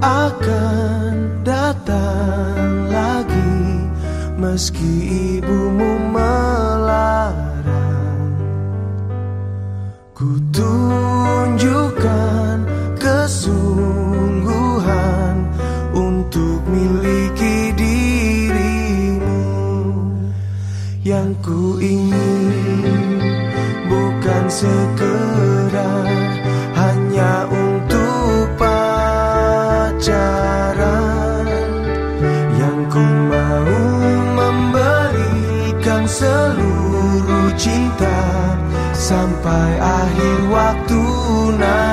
akan datang lagi meski ibumu melarang. Ku tunjukkan kesungguhan untuk miliki dirimu. Yang ku ingin bukan sekedar cinta sampai akhir waktu nanti